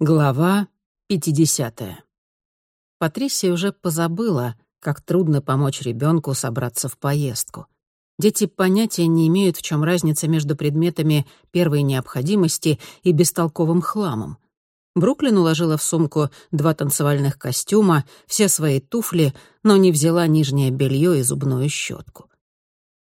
Глава 50. Патрисия уже позабыла, как трудно помочь ребенку собраться в поездку. Дети понятия не имеют, в чем разница между предметами первой необходимости и бестолковым хламом. Бруклин уложила в сумку два танцевальных костюма, все свои туфли, но не взяла нижнее белье и зубную щетку.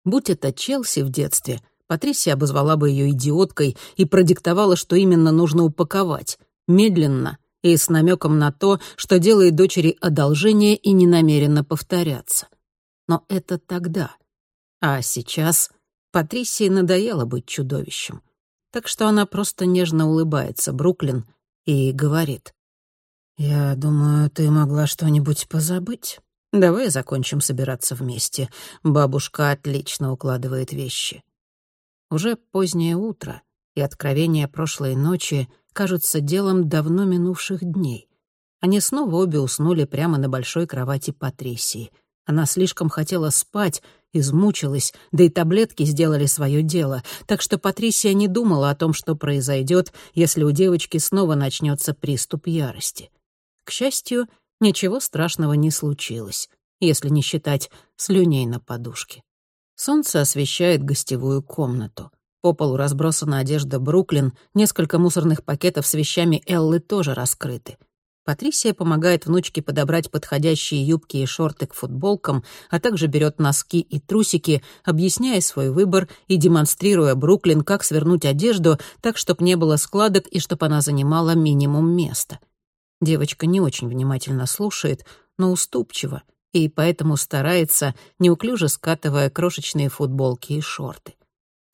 Будь это Челси в детстве, Патрисия обозвала бы ее идиоткой и продиктовала, что именно нужно упаковать медленно и с намеком на то, что делает дочери одолжение и не намеренно повторяться. Но это тогда. А сейчас Патрисии надоело быть чудовищем. Так что она просто нежно улыбается Бруклин и говорит. «Я думаю, ты могла что-нибудь позабыть. Давай закончим собираться вместе. Бабушка отлично укладывает вещи». Уже позднее утро, и откровения прошлой ночи кажутся делом давно минувших дней. Они снова обе уснули прямо на большой кровати Патрисии. Она слишком хотела спать, измучилась, да и таблетки сделали свое дело, так что Патрисия не думала о том, что произойдет, если у девочки снова начнется приступ ярости. К счастью, ничего страшного не случилось, если не считать слюней на подушке. Солнце освещает гостевую комнату. По полу разбросана одежда Бруклин, несколько мусорных пакетов с вещами Эллы тоже раскрыты. Патрисия помогает внучке подобрать подходящие юбки и шорты к футболкам, а также берет носки и трусики, объясняя свой выбор и демонстрируя Бруклин, как свернуть одежду так, чтобы не было складок и чтобы она занимала минимум места. Девочка не очень внимательно слушает, но уступчиво, и поэтому старается, неуклюже скатывая крошечные футболки и шорты.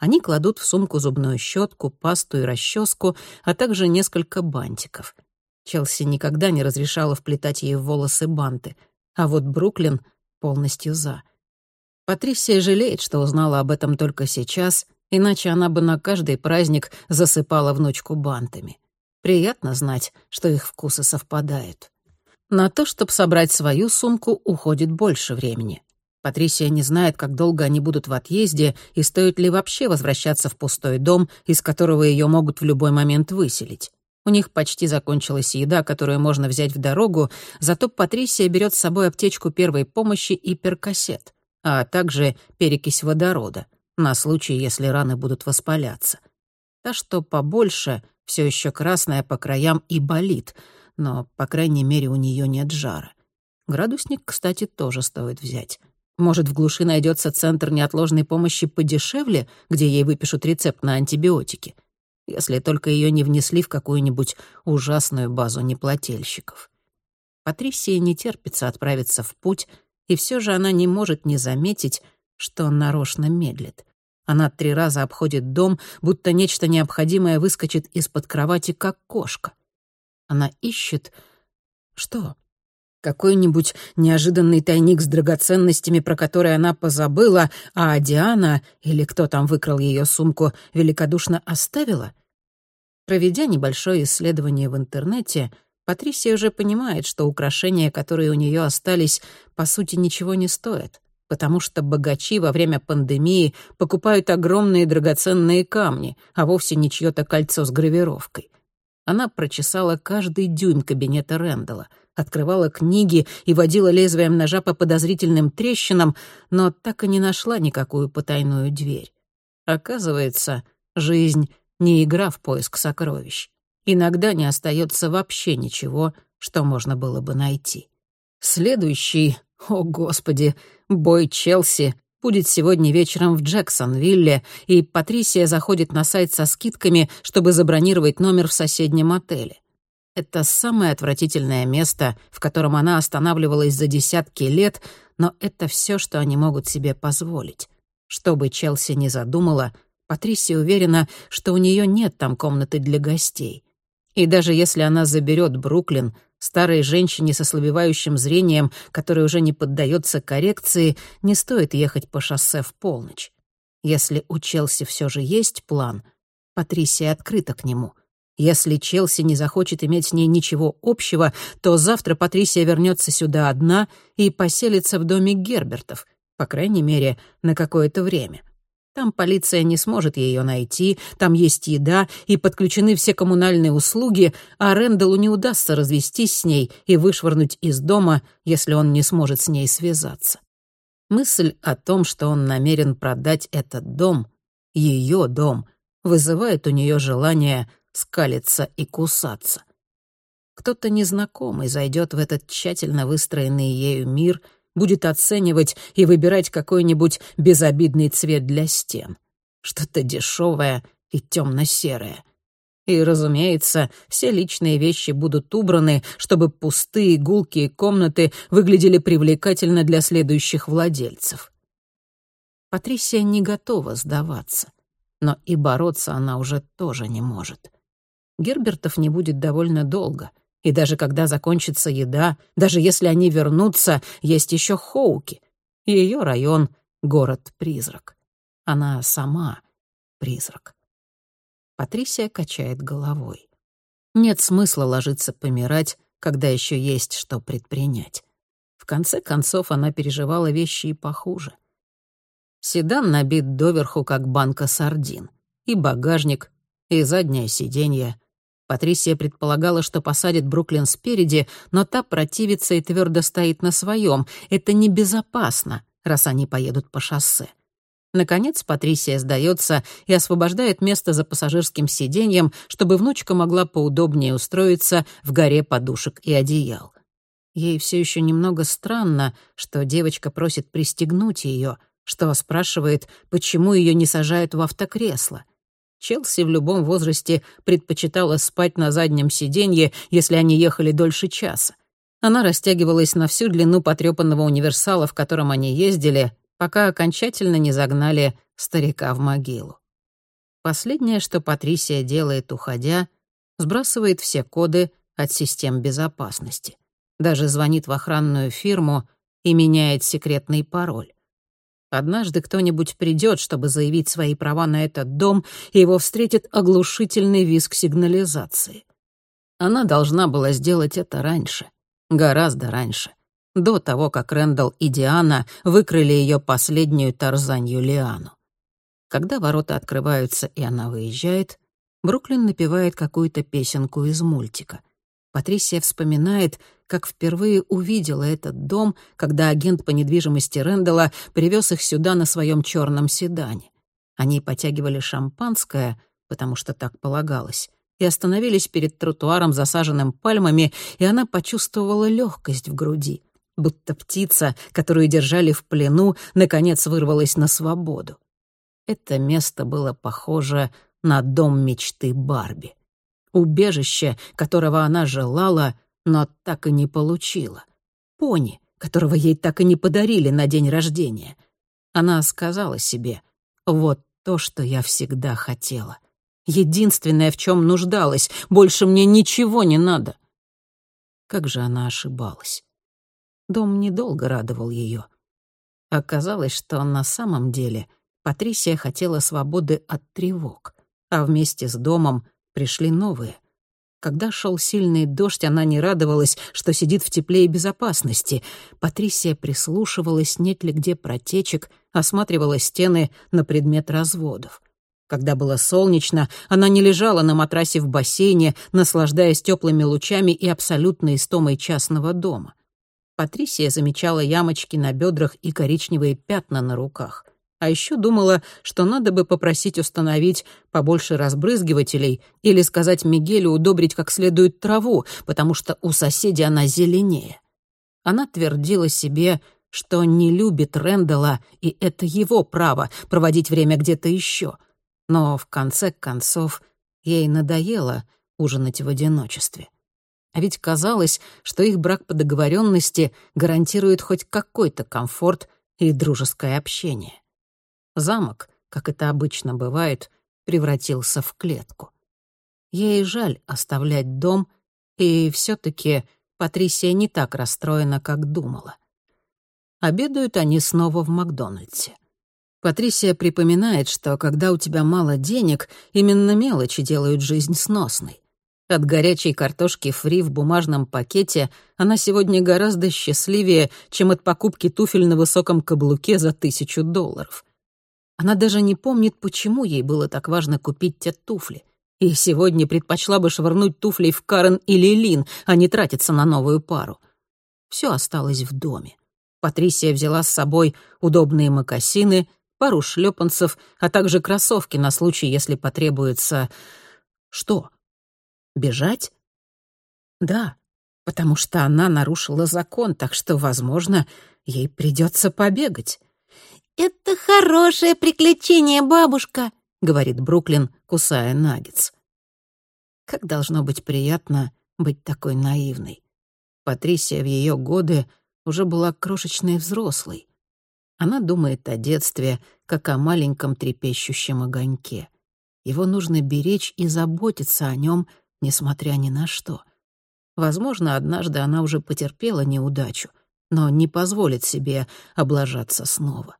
Они кладут в сумку зубную щетку, пасту и расческу, а также несколько бантиков. Челси никогда не разрешала вплетать ей в волосы банты, а вот Бруклин полностью за. Патрисия жалеет, что узнала об этом только сейчас, иначе она бы на каждый праздник засыпала внучку бантами. Приятно знать, что их вкусы совпадают. На то, чтобы собрать свою сумку, уходит больше времени. Патрисия не знает, как долго они будут в отъезде и стоит ли вообще возвращаться в пустой дом, из которого ее могут в любой момент выселить. У них почти закончилась еда, которую можно взять в дорогу, зато Патрисия берет с собой аптечку первой помощи и перкассет, а также перекись водорода, на случай, если раны будут воспаляться. Та, что побольше, все еще красная по краям и болит, но, по крайней мере, у нее нет жара. Градусник, кстати, тоже стоит взять. Может, в глуши найдется центр неотложной помощи подешевле, где ей выпишут рецепт на антибиотики, если только ее не внесли в какую-нибудь ужасную базу неплательщиков. Патрисии не терпится отправиться в путь, и все же она не может не заметить, что он нарочно медлит. Она три раза обходит дом, будто нечто необходимое выскочит из-под кровати, как кошка. Она ищет... Что? Какой-нибудь неожиданный тайник с драгоценностями, про который она позабыла, а Диана, или кто там выкрал ее сумку, великодушно оставила? Проведя небольшое исследование в интернете, Патрисия уже понимает, что украшения, которые у нее остались, по сути ничего не стоят, потому что богачи во время пандемии покупают огромные драгоценные камни, а вовсе не чье-то кольцо с гравировкой. Она прочесала каждый дюйм кабинета Рэндалла — открывала книги и водила лезвием ножа по подозрительным трещинам, но так и не нашла никакую потайную дверь. Оказывается, жизнь — не игра в поиск сокровищ. Иногда не остается вообще ничего, что можно было бы найти. Следующий, о господи, бой Челси будет сегодня вечером в Джексонвилле, и Патрисия заходит на сайт со скидками, чтобы забронировать номер в соседнем отеле. Это самое отвратительное место, в котором она останавливалась за десятки лет, но это все, что они могут себе позволить. Что бы Челси ни задумала, Патрисия уверена, что у нее нет там комнаты для гостей. И даже если она заберет Бруклин, старой женщине со слабевающим зрением, которая уже не поддается коррекции, не стоит ехать по шоссе в полночь. Если у Челси все же есть план, Патрисия открыта к нему — если Челси не захочет иметь с ней ничего общего, то завтра Патрисия вернется сюда одна и поселится в доме Гербертов, по крайней мере, на какое-то время. Там полиция не сможет ее найти, там есть еда и подключены все коммунальные услуги, а Рэндаллу не удастся развестись с ней и вышвырнуть из дома, если он не сможет с ней связаться. Мысль о том, что он намерен продать этот дом, ее дом, вызывает у нее желание скалиться и кусаться. Кто-то незнакомый зайдет в этот тщательно выстроенный ею мир — будет оценивать и выбирать какой-нибудь безобидный цвет для стен. Что-то дешевое и темно-серое. И, разумеется, все личные вещи будут убраны, чтобы пустые гулкие комнаты выглядели привлекательно для следующих владельцев. Патрисия не готова сдаваться, но и бороться она уже тоже не может. Гербертов не будет довольно долго — и даже когда закончится еда, даже если они вернутся, есть еще Хоуки. Ее район — город-призрак. Она сама призрак. Патрисия качает головой. Нет смысла ложиться помирать, когда еще есть что предпринять. В конце концов, она переживала вещи и похуже. Седан набит доверху, как банка сардин. И багажник, и заднее сиденье, Патрисия предполагала, что посадит Бруклин спереди, но та противится и твердо стоит на своем. Это небезопасно, раз они поедут по шоссе. Наконец Патрисия сдается и освобождает место за пассажирским сиденьем, чтобы внучка могла поудобнее устроиться в горе подушек и одеял. Ей все еще немного странно, что девочка просит пристегнуть ее, что спрашивает, почему ее не сажают в автокресло. Челси в любом возрасте предпочитала спать на заднем сиденье, если они ехали дольше часа. Она растягивалась на всю длину потрёпанного универсала, в котором они ездили, пока окончательно не загнали старика в могилу. Последнее, что Патрисия делает, уходя, сбрасывает все коды от систем безопасности. Даже звонит в охранную фирму и меняет секретный пароль. Однажды кто-нибудь придет, чтобы заявить свои права на этот дом, и его встретит оглушительный визг сигнализации. Она должна была сделать это раньше, гораздо раньше, до того, как Рэндалл и Диана выкрыли ее последнюю тарзанью Лиану. Когда ворота открываются и она выезжает, Бруклин напевает какую-то песенку из мультика — Патрисия вспоминает, как впервые увидела этот дом, когда агент по недвижимости Рэндалла привез их сюда на своем черном седане. Они потягивали шампанское, потому что так полагалось, и остановились перед тротуаром, засаженным пальмами, и она почувствовала легкость в груди, будто птица, которую держали в плену, наконец вырвалась на свободу. Это место было похоже на дом мечты Барби убежище, которого она желала, но так и не получила. Пони, которого ей так и не подарили на день рождения. Она сказала себе, вот то, что я всегда хотела. Единственное, в чем нуждалась, больше мне ничего не надо. Как же она ошибалась. Дом недолго радовал ее. Оказалось, что на самом деле Патрисия хотела свободы от тревог, а вместе с домом пришли новые. Когда шел сильный дождь, она не радовалась, что сидит в тепле и безопасности. Патрисия прислушивалась, нет ли где протечек, осматривала стены на предмет разводов. Когда было солнечно, она не лежала на матрасе в бассейне, наслаждаясь теплыми лучами и абсолютной истомой частного дома. Патрисия замечала ямочки на бедрах и коричневые пятна на руках. А еще думала, что надо бы попросить установить побольше разбрызгивателей или сказать Мигелю удобрить как следует траву, потому что у соседей она зеленее. Она твердила себе, что не любит Рэндалла, и это его право проводить время где-то еще. Но в конце концов ей надоело ужинать в одиночестве. А ведь казалось, что их брак по договоренности гарантирует хоть какой-то комфорт и дружеское общение. Замок, как это обычно бывает, превратился в клетку. Ей жаль оставлять дом, и все таки Патрисия не так расстроена, как думала. Обедают они снова в Макдональдсе. Патрисия припоминает, что когда у тебя мало денег, именно мелочи делают жизнь сносной. От горячей картошки фри в бумажном пакете она сегодня гораздо счастливее, чем от покупки туфель на высоком каблуке за тысячу долларов. Она даже не помнит, почему ей было так важно купить те туфли. И сегодня предпочла бы швырнуть туфлей в Карен или Лин, а не тратиться на новую пару. Все осталось в доме. Патрисия взяла с собой удобные мокасины, пару шлепанцев, а также кроссовки на случай, если потребуется... Что? Бежать? Да, потому что она нарушила закон, так что, возможно, ей придется побегать. «Это хорошее приключение, бабушка», — говорит Бруклин, кусая наггетс. Как должно быть приятно быть такой наивной. Патрисия в ее годы уже была крошечной взрослой. Она думает о детстве, как о маленьком трепещущем огоньке. Его нужно беречь и заботиться о нем, несмотря ни на что. Возможно, однажды она уже потерпела неудачу, но не позволит себе облажаться снова.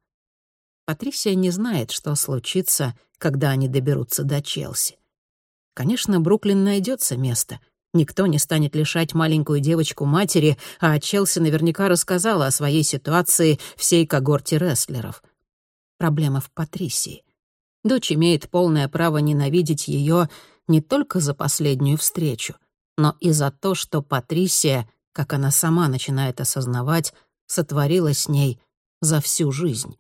Патрисия не знает, что случится, когда они доберутся до Челси. Конечно, Бруклин найдется место. Никто не станет лишать маленькую девочку матери, а Челси наверняка рассказала о своей ситуации всей когорте рестлеров. Проблема в Патрисии. Дочь имеет полное право ненавидеть ее не только за последнюю встречу, но и за то, что Патрисия, как она сама начинает осознавать, сотворила с ней за всю жизнь.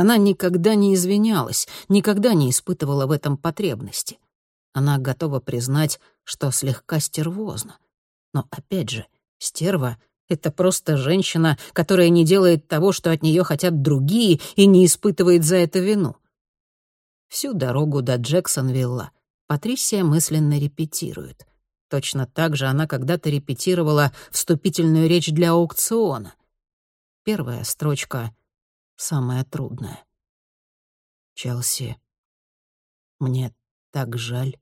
Она никогда не извинялась, никогда не испытывала в этом потребности. Она готова признать, что слегка стервозна. Но опять же, стерва — это просто женщина, которая не делает того, что от нее хотят другие, и не испытывает за это вину. Всю дорогу до Джексонвилла Патрисия мысленно репетирует. Точно так же она когда-то репетировала вступительную речь для аукциона. Первая строчка самое трудное. Челси, мне так жаль.